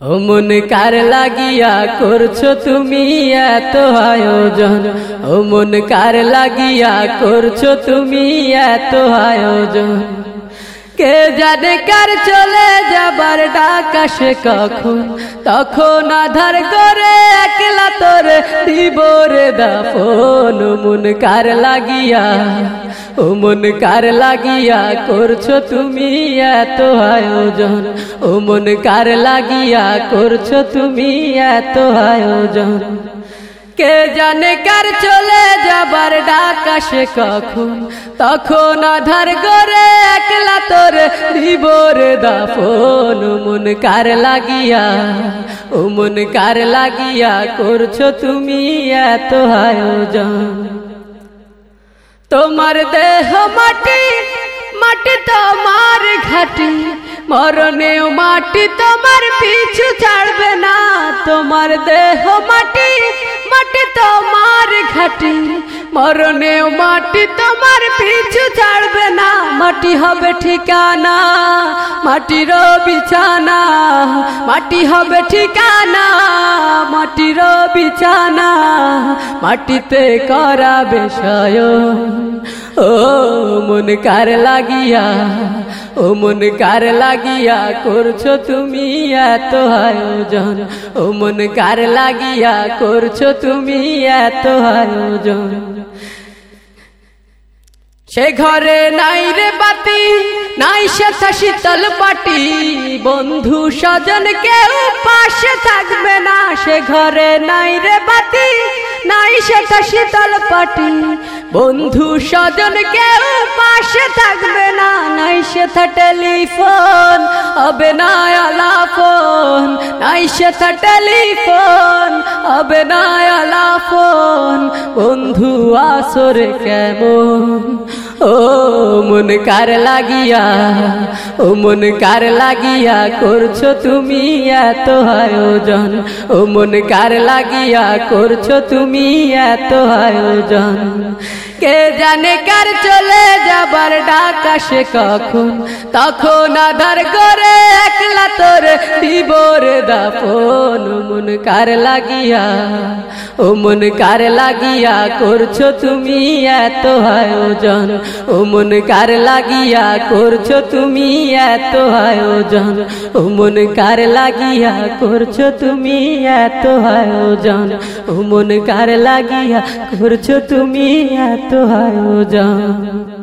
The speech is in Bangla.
মন কার লাগিয়া করছ তুমি এত আয়োজন? ও কার লাগিয়া করছ তুমি এত আয়োজন? কে জানে কার চলে যাবার ডাক আসে কখন? তখন আধার করে একলা তোর দিবরে দাফন। মন কার লাগিয়া ও মন কার লাগিয়া করছ তুমি এত আয়োজন? ও মন কার লাগিয়া করছ তুমি এত আয়োজন? কে জানে কার চলে যাবার ডাক আসে কখন? তখন আধার করে একলা তোর দিবর দাফন। মন কার লাগিয়া ও মন কার লাগিয়া করছ তুমি এত আয়োজন? তোমার দেহ মাটি মাটি তোমার ঘাটি, মরণেও মাটি তোমার পিছু ছাড়বে না। তোমার দেহ মাটি মাটি তোমার ঘাটি মরণেও মাটি তোমার পিছু ছাড়বে না। মাটি হবে ঠিকানা, মাটির বিছানা। মাটি হবে ঠিকানা, মাটির বিছানা। মাটিতে করা বিষয়। ও মন কার লাগিয়া, ও মন কার লাগিয়া করছ তুমি এত আয়োজন। ও মন কার লাগিয়া করছ তুমি এত আয়োজন। সে ঘরে নাই রে বাতি, নাই সেথা শীতল পাটি। বন্ধু স্বজন কেউ পাশে থাকবে না। সে ঘরে নাই রে বাতি, নাই সেথা শীতল পাটি। বন্ধু স্বজন কেউ পাশে থাকবে না, নাই সেথা টেলিফোন হবে না আলাপন নাই সেথা টেলিফোন হবে না আলাপন বন্ধু আসরে কেমন? ও মন কার লাগিয়া, ও মন কার লাগিয়া করছ তুমি এত আয়োজন। ও মন কার লাগিয়া করছ তুমি এত আয়োজন। কে জানে কার চলে যাবার ডাক আসে কখন? তখন আধার করে একলা তোর দিবর দাপন। মন কার লাগিয়া ও মন কার লাগিয়া করছ তুমি এত আয়োজন? ও মন কার লাগিয়া করছ তুমি এত আয়োজন? ও মন কার লাগিয়া করছ তুমি এত আয়োজন? ও মন কার লাগিয়া করছ তুমি এত আয়োজন